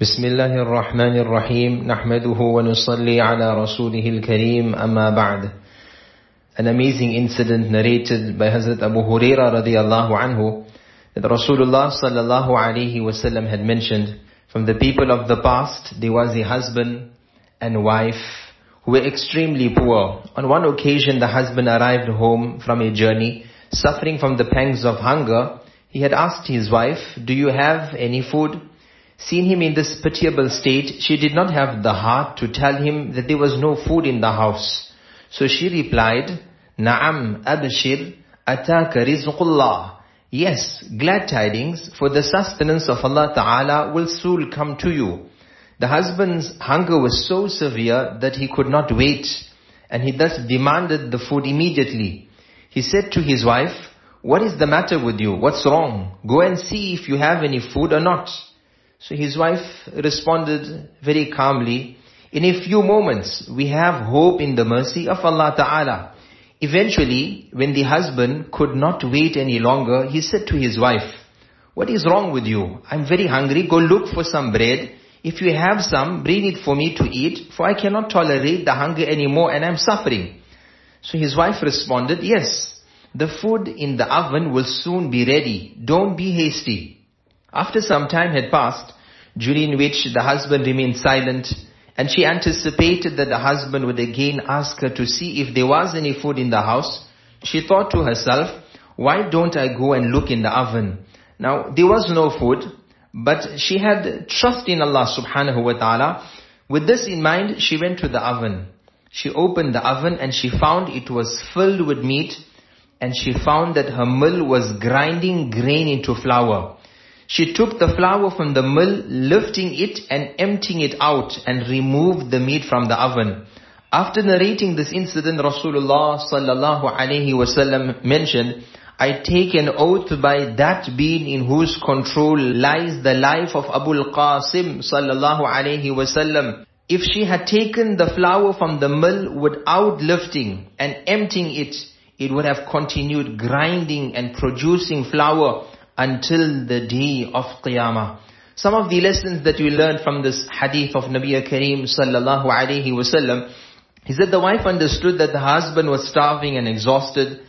بسم الله الرحمن الرحيم نحمده ونصلي على رسوله الكريم أما بعد An amazing incident narrated by Hazrat Abu Huraira radiallahu anhu that Rasulullah sallallahu alayhi wasallam had mentioned from the people of the past there was a husband and wife who were extremely poor. On one occasion the husband arrived home from a journey suffering from the pangs of hunger. He had asked his wife, do you have any food? Seeing him in this pitiable state, she did not have the heart to tell him that there was no food in the house. So she replied, Na'am abshir ataka rizqullah. Yes, glad tidings, for the sustenance of Allah Ta'ala will soon come to you. The husband's hunger was so severe that he could not wait, and he thus demanded the food immediately. He said to his wife, What is the matter with you? What's wrong? Go and see if you have any food or not. So his wife responded very calmly, in a few moments we have hope in the mercy of Allah Ta'ala. Eventually, when the husband could not wait any longer, he said to his wife, what is wrong with you? I'm very hungry, go look for some bread. If you have some, bring it for me to eat, for I cannot tolerate the hunger anymore and I'm suffering. So his wife responded, yes, the food in the oven will soon be ready. Don't be hasty. After some time had passed, during which the husband remained silent, and she anticipated that the husband would again ask her to see if there was any food in the house, she thought to herself, why don't I go and look in the oven? Now, there was no food, but she had trust in Allah subhanahu wa ta'ala. With this in mind, she went to the oven. She opened the oven and she found it was filled with meat and she found that her mill was grinding grain into flour. She took the flour from the mill, lifting it and emptying it out and removed the meat from the oven. After narrating this incident, Rasulullah sallallahu alaihi wasallam mentioned, I take an oath by that being in whose control lies the life of Abu al-Qasim sallallahu alaihi wasallam. If she had taken the flour from the mill without lifting and emptying it, it would have continued grinding and producing flour until the day of Qiyamah. Some of the lessons that we learn from this hadith of Nabi Kareem sallallahu alayhi wasallam is that the wife understood that the husband was starving and exhausted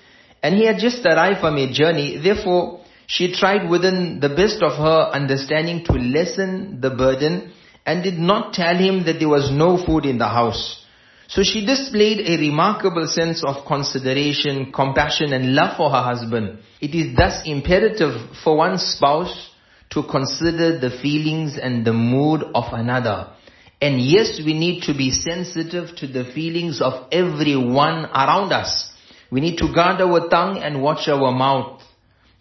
and he had just arrived from a journey. Therefore, she tried within the best of her understanding to lessen the burden and did not tell him that there was no food in the house. So she displayed a remarkable sense of consideration, compassion and love for her husband. It is thus imperative for one spouse to consider the feelings and the mood of another. And yes, we need to be sensitive to the feelings of everyone around us. We need to guard our tongue and watch our mouth.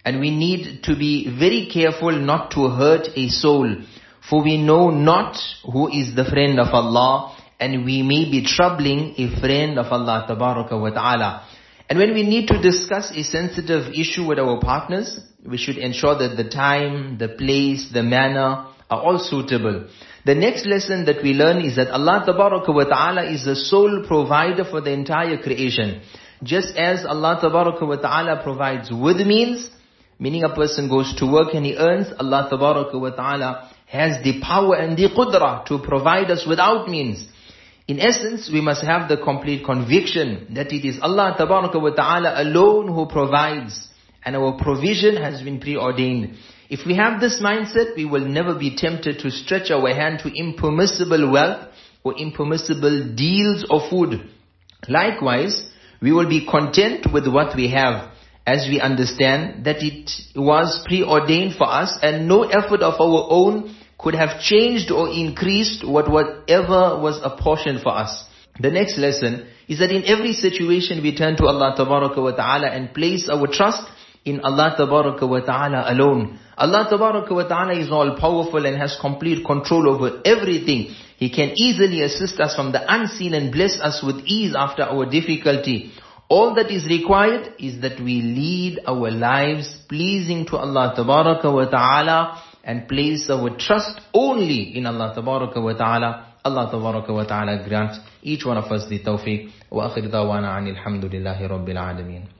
And we need to be very careful not to hurt a soul. For we know not who is the friend of Allah and we may be troubling a friend of Allah Tabaraka wa Ta'ala. And when we need to discuss a sensitive issue with our partners, we should ensure that the time, the place, the manner are all suitable. The next lesson that we learn is that Allah Tabaraka wa Ta'ala is the sole provider for the entire creation. Just as Allah Tabaraka wa Ta'ala provides with means, meaning a person goes to work and he earns, Allah Tabaraka wa Ta'ala has the power and the qudra to provide us without means. In essence, we must have the complete conviction that it is Allah wa ta'ala alone who provides and our provision has been preordained. If we have this mindset, we will never be tempted to stretch our hand to impermissible wealth or impermissible deals of food. Likewise, we will be content with what we have as we understand that it was preordained for us and no effort of our own could have changed or increased what whatever was apportioned for us. The next lesson is that in every situation we turn to Allah wa ta'ala and place our trust in Allah wa ta'ala alone. Allah wa ta'ala is all powerful and has complete control over everything. He can easily assist us from the unseen and bless us with ease after our difficulty. All that is required is that we lead our lives pleasing to Allah wa ta'ala and place our trust only in Allah Tabaraka wa Ta'ala. Allah Tabaraka wa Ta'ala grant each one of us the tawfiq. Wa anil hamdulillahi rabbil alameen.